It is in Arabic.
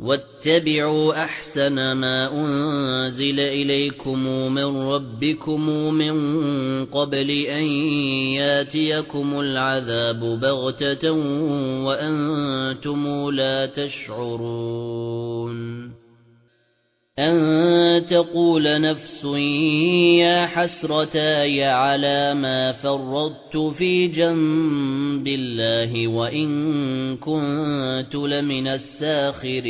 وَاتَّبِعُوا أَحْسَنَ مَا أُنزِلَ إِلَيْكُمْ مِنْ رَبِّكُمْ مِنْ قَبْلِ أَنْ يَأْتِيَكُمُ الْعَذَابُ بَغْتَةً وَأَنْتُمْ لَا تَشْعُرُونَ أَن تَقُولَ نَفْسٌ يَا حَسْرَتَايَ عَلَى مَا فَرَّطتُ فِي جَنبِ اللَّهِ وَإِن كُنتُ لَمِنَ السَّاخِرِينَ.